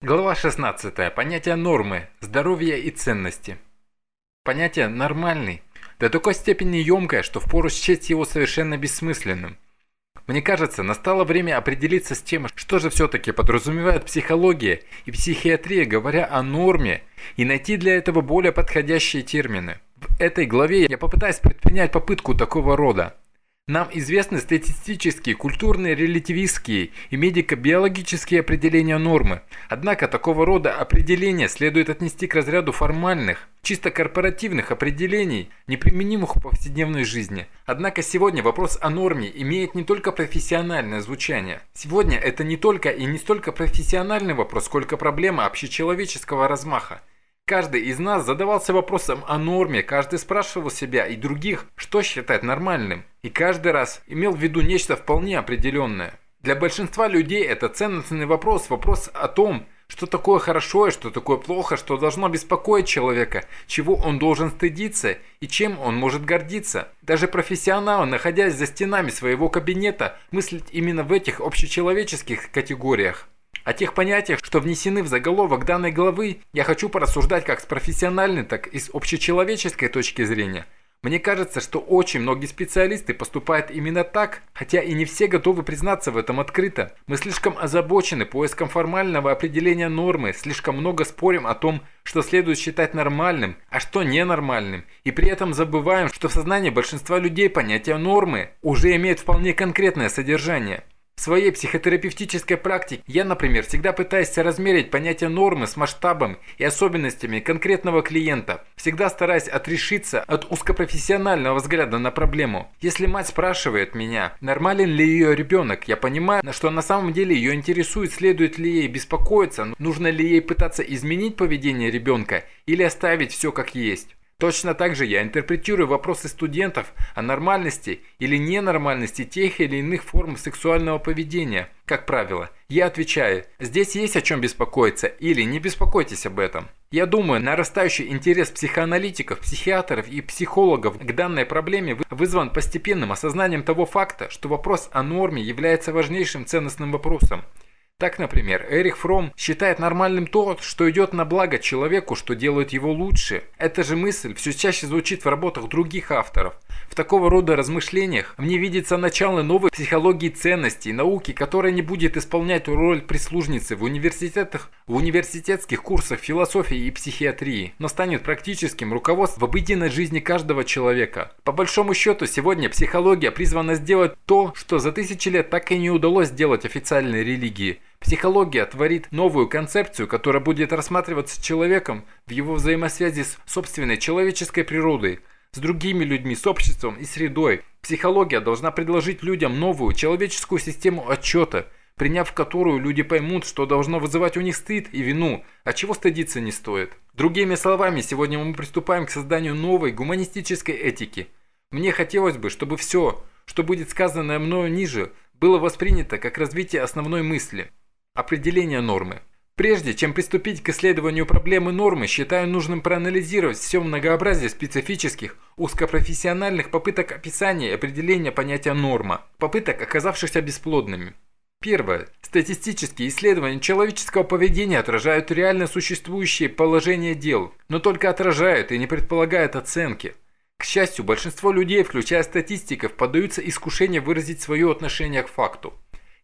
Глава 16. Понятие нормы, здоровья и ценности. Понятие «нормальный» до такой степени емкое, что впору счесть его совершенно бессмысленным. Мне кажется, настало время определиться с тем, что же все-таки подразумевает психология и психиатрия, говоря о норме, и найти для этого более подходящие термины. В этой главе я попытаюсь предпринять попытку такого рода. Нам известны статистические, культурные, релятивистские и медико-биологические определения нормы. Однако такого рода определения следует отнести к разряду формальных, чисто корпоративных определений, неприменимых в повседневной жизни. Однако сегодня вопрос о норме имеет не только профессиональное звучание. Сегодня это не только и не столько профессиональный вопрос, сколько проблема общечеловеческого размаха. Каждый из нас задавался вопросом о норме, каждый спрашивал себя и других, что считать нормальным. И каждый раз имел в виду нечто вполне определенное. Для большинства людей это ценностный вопрос, вопрос о том, что такое хорошо и что такое плохо, что должно беспокоить человека, чего он должен стыдиться и чем он может гордиться. Даже профессионалы, находясь за стенами своего кабинета, мыслят именно в этих общечеловеческих категориях. О тех понятиях, что внесены в заголовок данной главы, я хочу порассуждать как с профессиональной, так и с общечеловеческой точки зрения. Мне кажется, что очень многие специалисты поступают именно так, хотя и не все готовы признаться в этом открыто. Мы слишком озабочены поиском формального определения нормы, слишком много спорим о том, что следует считать нормальным, а что ненормальным, и при этом забываем, что в сознании большинства людей понятие нормы уже имеет вполне конкретное содержание. В своей психотерапевтической практике я, например, всегда пытаюсь соразмерить понятие нормы с масштабом и особенностями конкретного клиента, всегда стараясь отрешиться от узкопрофессионального взгляда на проблему. Если мать спрашивает меня, нормален ли ее ребенок, я понимаю, что на самом деле ее интересует, следует ли ей беспокоиться, нужно ли ей пытаться изменить поведение ребенка или оставить все как есть. Точно так же я интерпретирую вопросы студентов о нормальности или ненормальности тех или иных форм сексуального поведения. Как правило, я отвечаю, здесь есть о чем беспокоиться или не беспокойтесь об этом. Я думаю, нарастающий интерес психоаналитиков, психиатров и психологов к данной проблеме вызван постепенным осознанием того факта, что вопрос о норме является важнейшим ценностным вопросом. Так, например, Эрих Фром считает нормальным то, что идет на благо человеку, что делает его лучше. Эта же мысль все чаще звучит в работах других авторов. В такого рода размышлениях мне видится начало новой психологии ценностей, науки, которая не будет исполнять роль прислужницы в университетах, в университетских курсах философии и психиатрии, но станет практическим руководством в обыденной жизни каждого человека. По большому счету, сегодня психология призвана сделать то, что за тысячи лет так и не удалось сделать официальной религии – Психология творит новую концепцию, которая будет рассматриваться человеком в его взаимосвязи с собственной человеческой природой, с другими людьми, с обществом и средой. Психология должна предложить людям новую человеческую систему отчета, приняв которую люди поймут, что должно вызывать у них стыд и вину, а чего стыдиться не стоит. Другими словами, сегодня мы приступаем к созданию новой гуманистической этики. Мне хотелось бы, чтобы все, что будет сказано мною ниже, было воспринято как развитие основной мысли – Определение нормы. Прежде чем приступить к исследованию проблемы нормы, считаю нужным проанализировать все многообразие специфических, узкопрофессиональных попыток описания и определения понятия норма, попыток, оказавшихся бесплодными. Первое. Статистические исследования человеческого поведения отражают реально существующее положение дел, но только отражают и не предполагают оценки. К счастью, большинство людей, включая статистиков, поддаются искушению выразить свое отношение к факту.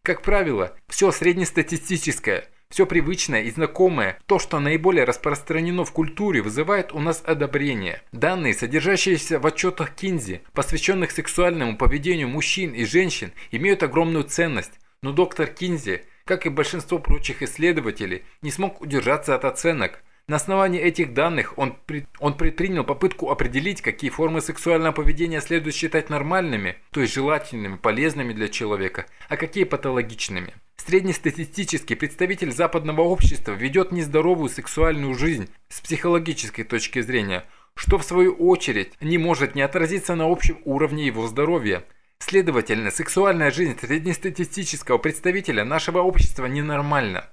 Как правило, все среднестатистическое, все привычное и знакомое, то, что наиболее распространено в культуре, вызывает у нас одобрение. Данные, содержащиеся в отчетах Кинзи, посвященных сексуальному поведению мужчин и женщин, имеют огромную ценность, но доктор Кинзи, как и большинство прочих исследователей, не смог удержаться от оценок, на основании этих данных он, он предпринял попытку определить, какие формы сексуального поведения следует считать нормальными, то есть желательными, полезными для человека, а какие патологичными. Среднестатистический представитель западного общества ведет нездоровую сексуальную жизнь с психологической точки зрения, что в свою очередь не может не отразиться на общем уровне его здоровья. Следовательно, сексуальная жизнь среднестатистического представителя нашего общества ненормальна.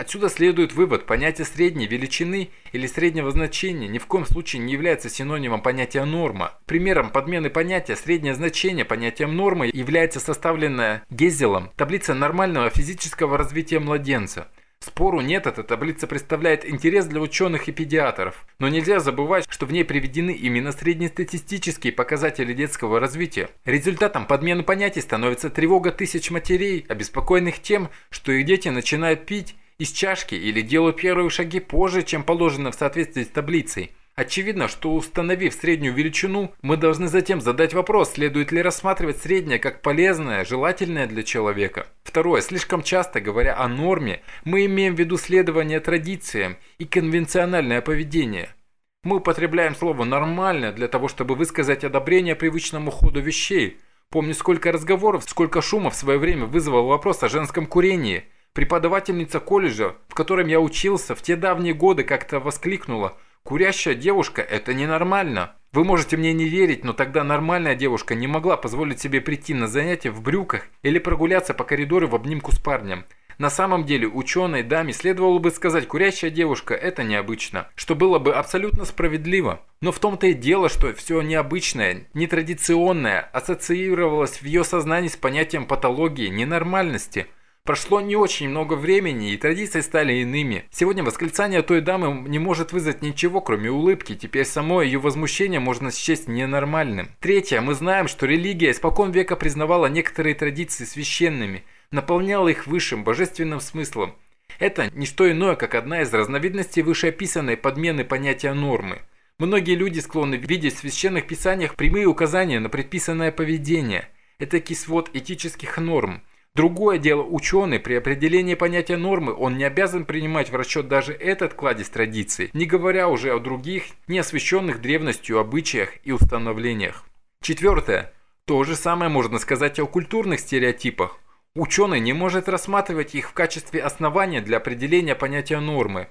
Отсюда следует вывод, понятие средней величины или среднего значения ни в коем случае не является синонимом понятия норма. Примером подмены понятия среднее значение понятием нормы является составленная Гезелом таблица нормального физического развития младенца. Спору нет, эта таблица представляет интерес для ученых и педиатров. Но нельзя забывать, что в ней приведены именно среднестатистические показатели детского развития. Результатом подмены понятий становится тревога тысяч матерей, обеспокоенных тем, что их дети начинают пить из чашки или делают первые шаги позже, чем положено в соответствии с таблицей. Очевидно, что установив среднюю величину, мы должны затем задать вопрос, следует ли рассматривать среднее как полезное, желательное для человека. Второе. Слишком часто, говоря о норме, мы имеем в виду следование традициям и конвенциональное поведение. Мы употребляем слово «нормально» для того, чтобы высказать одобрение привычному ходу вещей. Помню, сколько разговоров, сколько шума в свое время вызвал вопрос о женском курении. Преподавательница колледжа, в котором я учился, в те давние годы как-то воскликнула – Курящая девушка – это ненормально. Вы можете мне не верить, но тогда нормальная девушка не могла позволить себе прийти на занятия в брюках или прогуляться по коридору в обнимку с парнем. На самом деле ученой даме следовало бы сказать «курящая девушка – это необычно», что было бы абсолютно справедливо. Но в том-то и дело, что все необычное, нетрадиционное ассоциировалось в ее сознании с понятием патологии, ненормальности – Прошло не очень много времени, и традиции стали иными. Сегодня восклицание той дамы не может вызвать ничего, кроме улыбки. Теперь само ее возмущение можно счесть ненормальным. Третье. Мы знаем, что религия испокон века признавала некоторые традиции священными, наполняла их высшим, божественным смыслом. Это не что иное, как одна из разновидностей вышеописанной подмены понятия нормы. Многие люди склонны видеть в священных писаниях прямые указания на предписанное поведение. Это кисвод этических норм – Другое дело, ученый при определении понятия нормы, он не обязан принимать в расчет даже этот кладезь традиций, не говоря уже о других, не освещенных древностью обычаях и установлениях. Четвертое. То же самое можно сказать о культурных стереотипах. Ученый не может рассматривать их в качестве основания для определения понятия нормы.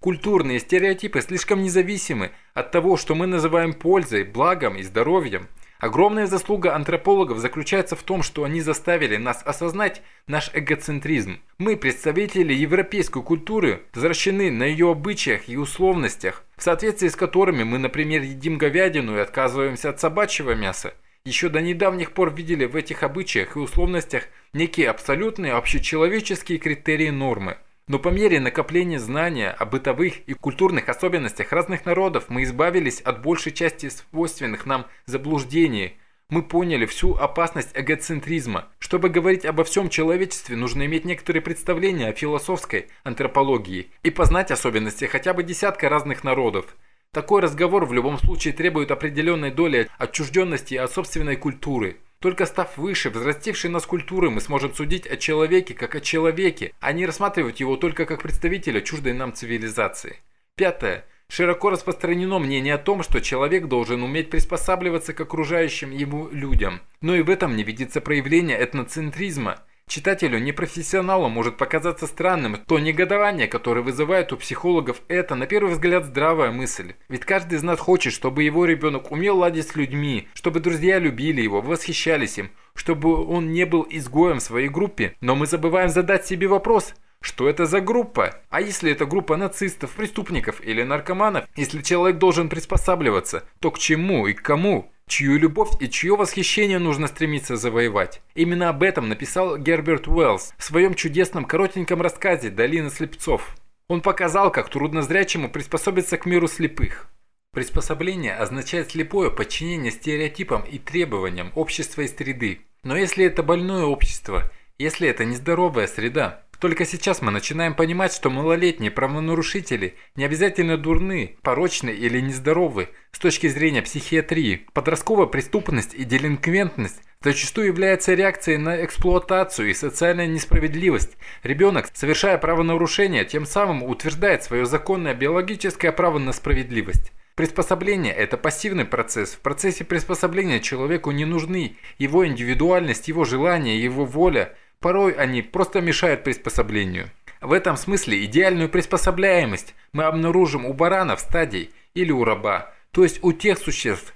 Культурные стереотипы слишком независимы от того, что мы называем пользой, благом и здоровьем. Огромная заслуга антропологов заключается в том, что они заставили нас осознать наш эгоцентризм. Мы, представители европейской культуры, возвращены на ее обычаях и условностях, в соответствии с которыми мы, например, едим говядину и отказываемся от собачьего мяса. Еще до недавних пор видели в этих обычаях и условностях некие абсолютные общечеловеческие критерии нормы – но по мере накопления знания о бытовых и культурных особенностях разных народов мы избавились от большей части свойственных нам заблуждений. Мы поняли всю опасность эгоцентризма. Чтобы говорить обо всем человечестве, нужно иметь некоторые представления о философской антропологии и познать особенности хотя бы десятка разных народов. Такой разговор в любом случае требует определенной доли отчужденности от собственной культуры – только став выше, взрастившей нас культуры, мы сможем судить о человеке как о человеке, а не рассматривать его только как представителя чуждой нам цивилизации. Пятое. Широко распространено мнение о том, что человек должен уметь приспосабливаться к окружающим ему людям. Но и в этом не видится проявление этноцентризма – Читателю, непрофессионалу может показаться странным то негодование, которое вызывает у психологов это, на первый взгляд, здравая мысль. Ведь каждый из нас хочет, чтобы его ребенок умел ладить с людьми, чтобы друзья любили его, восхищались им, чтобы он не был изгоем в своей группе. Но мы забываем задать себе вопрос – что это за группа? А если это группа нацистов, преступников или наркоманов? Если человек должен приспосабливаться, то к чему и к кому? Чью любовь и чье восхищение нужно стремиться завоевать. Именно об этом написал Герберт Уэллс в своем чудесном коротеньком рассказе «Долина слепцов». Он показал, как труднозрячему приспособиться к миру слепых. Приспособление означает слепое подчинение стереотипам и требованиям общества и среды. Но если это больное общество, если это нездоровая среда, только сейчас мы начинаем понимать, что малолетние правонарушители не обязательно дурны, порочны или нездоровы с точки зрения психиатрии. Подростковая преступность и делинквентность зачастую являются реакцией на эксплуатацию и социальную несправедливость. Ребенок, совершая правонарушение, тем самым утверждает свое законное биологическое право на справедливость. Приспособление – это пассивный процесс. В процессе приспособления человеку не нужны его индивидуальность, его желания, его воля – Порой они просто мешают приспособлению. В этом смысле идеальную приспособляемость мы обнаружим у баранов стадий или у раба, то есть у тех существ,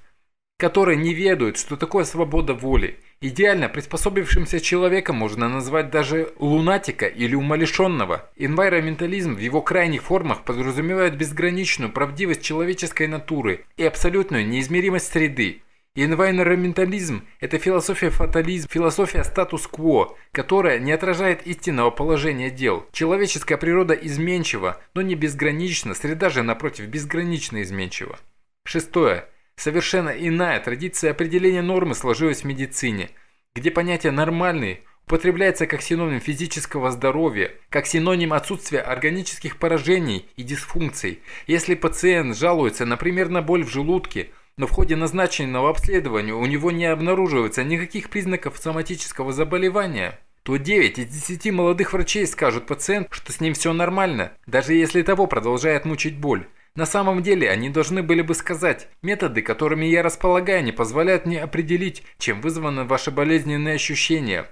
которые не ведают, что такое свобода воли. Идеально приспособившимся человеком можно назвать даже лунатика или умалишенного. Инвайроментализм в его крайних формах подразумевает безграничную правдивость человеческой натуры и абсолютную неизмеримость среды. Инвайроментализм – это философия фатализм, философия статус-кво, которая не отражает истинного положения дел. Человеческая природа изменчива, но не безгранична, среда же, напротив, безгранично изменчива. Шестое. Совершенно иная традиция определения нормы сложилась в медицине, где понятие «нормальный» употребляется как синоним физического здоровья, как синоним отсутствия органических поражений и дисфункций. Если пациент жалуется, например, на боль в желудке – но в ходе назначенного обследования у него не обнаруживается никаких признаков соматического заболевания, то 9 из 10 молодых врачей скажут пациенту, что с ним все нормально, даже если того продолжает мучить боль. На самом деле они должны были бы сказать, методы, которыми я располагаю, не позволяют мне определить, чем вызваны ваши болезненные ощущения.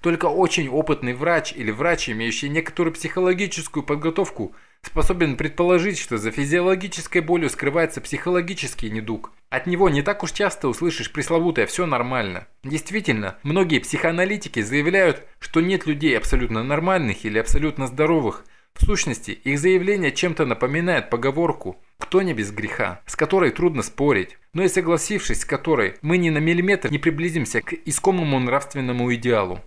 Только очень опытный врач или врач, имеющий некоторую психологическую подготовку, способен предположить, что за физиологической болью скрывается психологический недуг. От него не так уж часто услышишь пресловутое «все нормально». Действительно, многие психоаналитики заявляют, что нет людей абсолютно нормальных или абсолютно здоровых. В сущности, их заявление чем-то напоминает поговорку «кто не без греха», с которой трудно спорить, но и согласившись с которой мы ни на миллиметр не приблизимся к искомому нравственному идеалу.